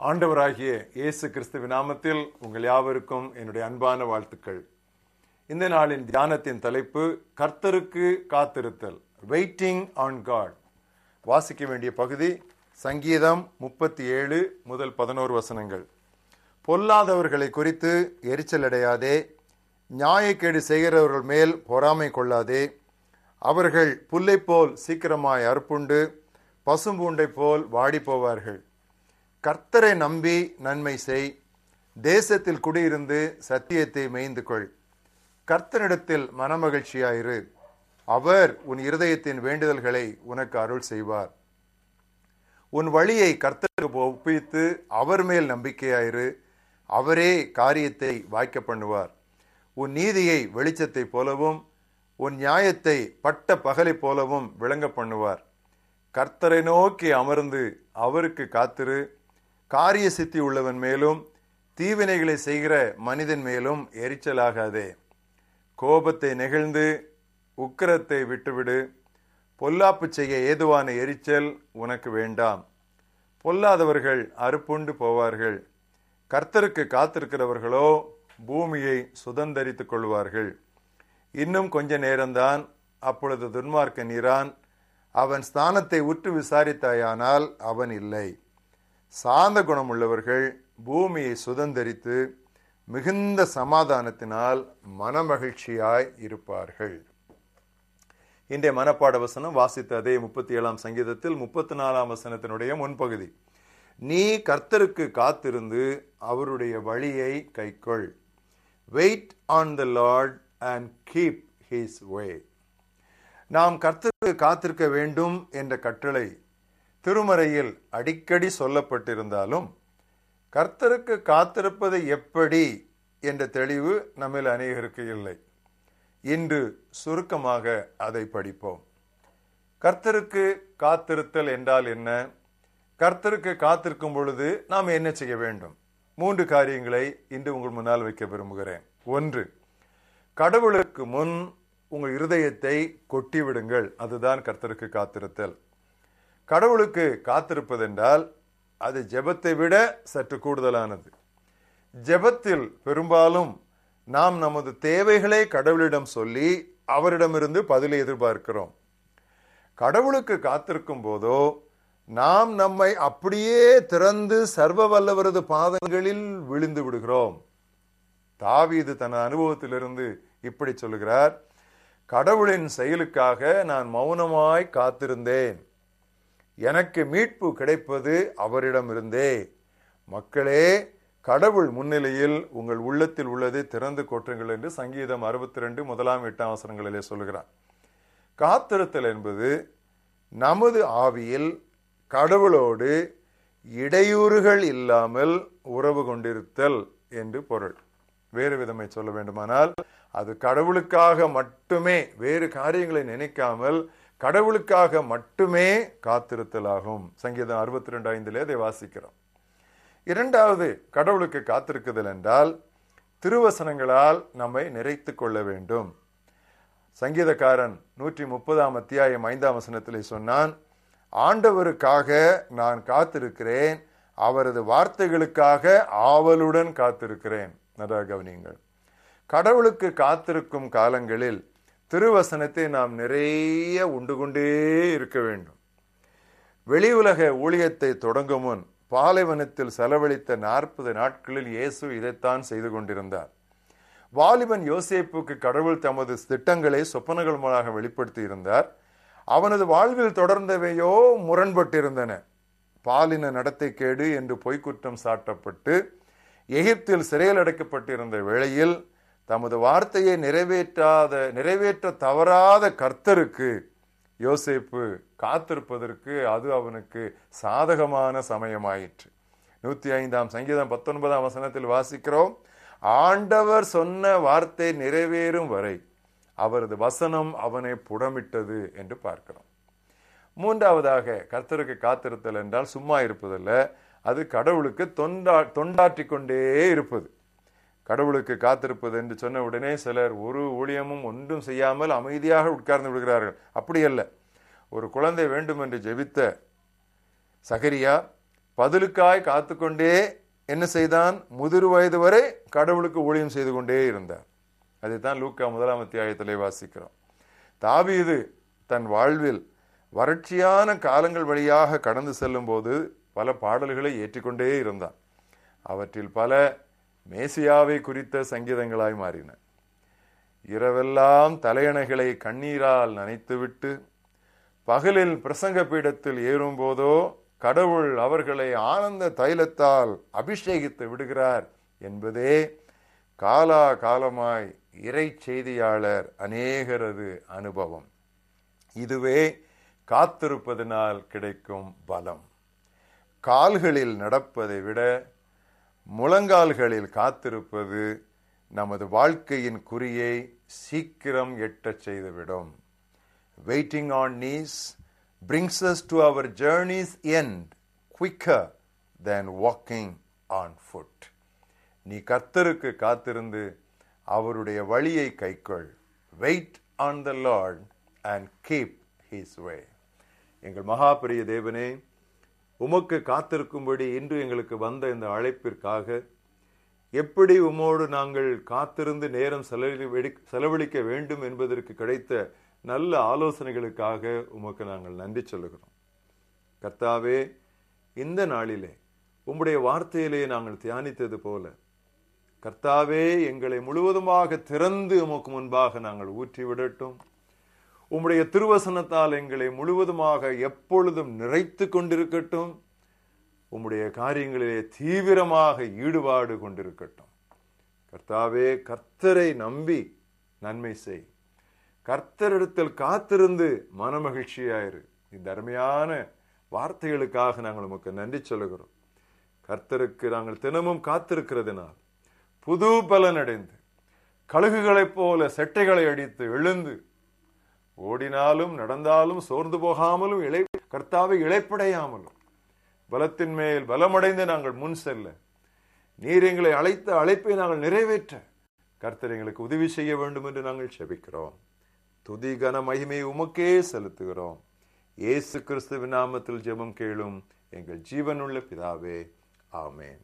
ஆண்டவராகிய இயேசு கிறிஸ்துவ நாமத்தில் உங்கள் யாவருக்கும் என்னுடைய அன்பான வாழ்த்துக்கள். இந்த நாளின் தியானத்தின் தலைப்பு கர்த்தருக்கு காத்திருத்தல் வெயிட்டிங் ஆன் காட் வாசிக்க வேண்டிய பகுதி சங்கீதம் முப்பத்தி ஏழு முதல் பதினோரு வசனங்கள். பொல்லாதவர்களை குறித்து எரிச்சல் அடையாதே நியாயக்கேடு செய்கிறவர்கள் மேல் பொறாமை கொள்ளாதே அவர்கள் புல்லை போல் சீக்கிரமாய் அறுப்புண்டு பசும்பூண்டை போல் வாடி போவார்கள் கர்த்தரை நம்பி நன்மை செய். தேசத்தில் குடியிருந்து சத்தியத்தை மேய்ந்து கொள் கர்த்தனிடத்தில் மனமகிழ்ச்சியாயிரு. அவர் உன் இருதயத்தின் வேண்டுதல்களை உனக்கு அருள் செய்வார். உன் வழியை கர்த்தருக்கு ஒப்பித்து அவர் மேல் நம்பிக்கையாயிரு. அவரே காரியத்தை வாய்க்க பண்ணுவார். உன் நீதியை வெளிச்சத்தை போலவும் உன் நியாயத்தை பட்ட பகலை போலவும் விளங்க பண்ணுவார். கர்த்தரை நோக்கி அமர்ந்து அவருக்கு காத்திரு. காரிய சித்தி உள்ளவன் மேலும் தீவினைகளை செய்கிற மனிதன் மேலும் எரிச்சலாகாதே. கோபத்தை நெகிழ்ந்து உக்கிரத்தை விட்டுவிடு. பொல்லாப்பு செய்ய ஏதுவான எரிச்சல் உனக்கு வேண்டாம். பொல்லாதவர்கள் அறுப்புண்டு போவார்கள். கர்த்தருக்கு காத்திருக்கிறவர்களோ பூமியை சுதந்தரித்துக் கொள்வார்கள். இன்னும் கொஞ்ச நேரம்தான் அப்பொழுது துன்மார்க்க நீரான் அவன் ஸ்தானத்தை உற்று விசாரித்தாயானால் அவன் இல்லை. சாந்த குணம் உள்ளவர்கள் பூமியை சுதந்தரித்து மிகுந்த சமாதானத்தினால் மனமகிழ்ச்சியாய் இருப்பார்கள். இன்றைய மனப்பாட வசனம் வாசித்த அதே முப்பத்தி ஏழாம் சங்கீதத்தில் முப்பத்தி நாலாம் வசனத்தினுடைய முன்பகுதி. நீ கர்த்தருக்கு காத்திருந்து அவருடைய வழியை கைக்கொள். Wait on the Lord and keep his way நாம் கர்த்தருக்கு காத்திருக்க வேண்டும் என்ற கட்டளை திருமறையில் அடிக்கடி சொல்லப்பட்டிருந்தாலும் கர்த்தருக்கு காத்திருப்பது எப்படி என்ற தெளிவு நம்மில் அநேகருக்கு இல்லை. இன்று சுருக்கமாக அதை படிப்போம். கர்த்தருக்கு காத்திருத்தல் என்றால் என்ன? கர்த்தருக்கு காத்திருக்கும் பொழுது நாம் என்ன செய்ய வேண்டும்? மூன்று காரியங்களை இன்று உங்கள் முன்னால் வைக்க விரும்புகிறேன். ஒன்று கடவுளுக்கு முன் உங்கள் இருதயத்தை கொட்டிவிடுங்கள். அதுதான் கர்த்தருக்கு காத்திருத்தல். கடவுளுக்கு காத்திருப்பதென்றால் அது ஜெபத்தை விட சற்று கூடுதலானது. ஜெபத்தில் பெரும்பாலும் நாம் நமது தேவைகளை கடவுளிடம் சொல்லி அவரிடமிருந்து பதிலை எதிர்பார்க்கிறோம். கடவுளுக்கு காத்திருக்கும் போதோ நாம் நம்மை அப்படியே திறந்து சர்வ வல்லவரது பாதங்களில் விழுந்து விடுகிறோம். தாவீது தன் அனுபவத்திலிருந்து இப்படி சொல்லுகிறார் கடவுளின் செயலுக்காக நான் மௌனமாய் காத்திருந்தேன். எனக்கு மீட்பு கிடைப்பது அவரிடமிருந்தே. மக்களே கடவுள் முன்னிலையில் உங்கள் உள்ளத்தில் உள்ளதை திறந்து கொற்றுங்கள் என்று சங்கீதம் அறுபத்தி ரெண்டு முதலாம் எட்டாம் அவசரங்களிலே சொல்கிறார். காத்திருத்தல் என்பது நமது ஆவியில் கடவுளோடு இடையூறுகள் இல்லாமல் உறவு கொண்டிருத்தல் என்று பொருள். வேறு விதமை சொல்ல வேண்டுமானால் அது கடவுளுக்காக மட்டுமே வேறு காரியங்களை நினைக்காமல் கடவுளுக்காக மட்டுமே காத்திருத்தலாகும். சங்கீதம் அறுபத்தி ரெண்டு ஐந்திலே அதை வாசிக்கிறோம். இரண்டாவது கடவுளுக்கு காத்திருக்குதல் என்றால் திருவசனங்களால் நம்மை நிறைத்து கொள்ள வேண்டும். சங்கீதக்காரன் நூற்றி முப்பதாம் அத்தியாயம் ஐந்தாம் வசனத்திலே சொன்னான் ஆண்டவருக்காக நான் காத்திருக்கிறேன் அவரது வார்த்தைகளுக்காக ஆவலுடன் காத்திருக்கிறேன். நல்லா கவனியுங்கள். கடவுளுக்கு காத்திருக்கும் காலங்களில் திருவசனத்தை நாம் நிறைய உண்டு கொண்டே இருக்க வேண்டும். வெளி உலக ஊழியத்தை தொடங்கும் முன் பாலைவனத்தில் செலவழித்த நாற்பது நாட்களில் இயேசு இதைத்தான் செய்து கொண்டிருந்தார். வாலிபன் யோசேப்புக்கு கடவுள் தமது திட்டங்களை சொப்பனங்கள் மூலமாக வெளிப்படுத்தி இருந்தார். அவனது வாழ்வில் தொடர்ந்தவையோ முரண்பட்டிருந்தன. பாலின நடத்தை கேடு என்று பொய்க்குற்றம் சாட்டப்பட்டு எகிப்தில் சிறையில் அடைக்கப்பட்டிருந்த வேளையில் தமது வார்த்தையை நிறைவேற்றாத நிறைவேற்ற தவறாத கர்த்தருக்கு யோசிப்பு காத்திருப்பதற்கு அது அவனுக்கு சாதகமான சமயமாயிற்று. நூத்தி ஐந்தாம் சங்கீதம் பத்தொன்பதாம் வசனத்தில் வாசிக்கிறோம். ஆண்டவர் சொன்ன வார்த்தை நிறைவேறும் வரை அவரது வசனம் அவனை புடமிட்டது என்று பார்க்கிறோம். மூன்றாவதாக கர்த்தருக்கு காத்திருத்தல் என்றால் சும்மா இருப்பதல்ல அது கடவுளுக்கு தொண்டா தொண்டாற்றி கொண்டே இருப்பது. கடவுளுக்கு காத்திருப்பது என்று சொன்ன உடனே சிலர் ஒரு ஊழியமும் ஒன்றும் செய்யாமல் அமைதியாக உட்கார்ந்து விடுகிறார்கள். அப்படி அல்ல. ஒரு குழந்தை வேண்டும் என்று ஜெபித்த சகரியா பதிலுக்காய் காத்துக்கொண்டே என்ன செய்தான்? முதிர் வயது வரை கடவுளுக்கு ஊழியம் செய்து கொண்டே இருந்தார். அதைத்தான் லூக்கா முதலாம் அத்தியாயத்திலே வாசிக்கிறோம். தாவீது தன் வாழ்வில் வறட்சியான காலங்கள் வழியாக கடந்து செல்லும் போது பல பாடல்களை ஏற்றிக்கொண்டே இருந்தான். அவற்றில் பல மேசியாவை குறித்த சங்கீதங்களாய் மாறின. இரவெல்லாம் தலையணைகளை கண்ணீரால் நனைத்துவிட்டு பகலில் பிரசங்க பீடத்தில் ஏறும்போதோ கடவுள் அவர்களை ஆனந்த தைலத்தால் அபிஷேகித்து விடுகிறார் என்பதே காலா காலமாய் இறை செய்தியாளர் அநேகரது அனுபவம். இதுவே காத்திருப்பதனால் கிடைக்கும் பலம். கால்களில் நடப்பதை விட முழங்கால்களில் காத்திருப்பது நமது வாழ்க்கையின் குறியை சீக்கிரம் எட்டச் செய்துவிடும். Waiting on knees brings us to our journey's end quicker than walking on foot. நீ கர்த்தருக்கு காத்திருந்து அவருடைய வழியை கைக்கொள். Wait on the Lord and keep his way எங்கள் மகாபிரிய தேவனே உமக்கு காத்திருக்கும்படி இன்று எங்களுக்கு வந்த இந்த அழைப்பிற்காக எப்படி உமோடு நாங்கள் காத்திருந்து நேரம் செலவழி செலவழிக்க வேண்டும் என்பதற்கு கிடைத்த நல்ல ஆலோசனைகளுக்காக உமக்கு நாங்கள் நன்றி சொல்லுகிறோம். கர்த்தாவே இந்த நாளிலே உம்முடைய வார்த்தையிலே நாங்கள் தியானித்தது போல கர்த்தாவே எங்களை முழுவதுமாக திறந்து உமக்கு முன்பாக நாங்கள் ஊற்றி விடட்டும் உம்முடைய திருவசனத்தால் எங்களை முழுவதுமாக எப்பொழுதும் நிறைத்து கொண்டிருக்கட்டும். உம்முடைய காரியங்களிலே தீவிரமாக ஈடுபாடு கொண்டிருக்கட்டும். கர்த்தாவே கர்த்தரை நம்பி நன்மை செய். கர்த்தரிடத்தில் காத்திருந்து மனமகிழ்ச்சியாயிரு. இந்த அருமையான வார்த்தைகளுக்காக நாங்கள் உமக்கு நன்றி சொல்லுகிறோம். கர்த்தருக்கு நாங்கள் தினமும் காத்திருக்கிறதுனால் புது பலன் அடைந்து கழுகுகளைப் போல செட்டைகளை அடித்து எழுந்து ஓடினாலும் நடந்தாலும் சோர்ந்து போகாமலும் இழை கர்த்தாவை இழைப்படையாமலும். பலத்தின் மேல் பலமடைந்து நாங்கள் முன் செல்ல. நீர் எங்களை அழைத்த அழைப்பை நாங்கள் நிறைவேற்ற. கர்த்தர் எங்களுக்கு உதவி செய்ய வேண்டும் என்று நாங்கள் செபிக்கிறோம். துதி கன மகிமை உமக்கே செலுத்துகிறோம். இயேசு கிறிஸ்துவின் நாமத்தில் ஜெபம் கேளும் எங்கள் ஜீவனுள்ள பிதாவே. ஆமேன்.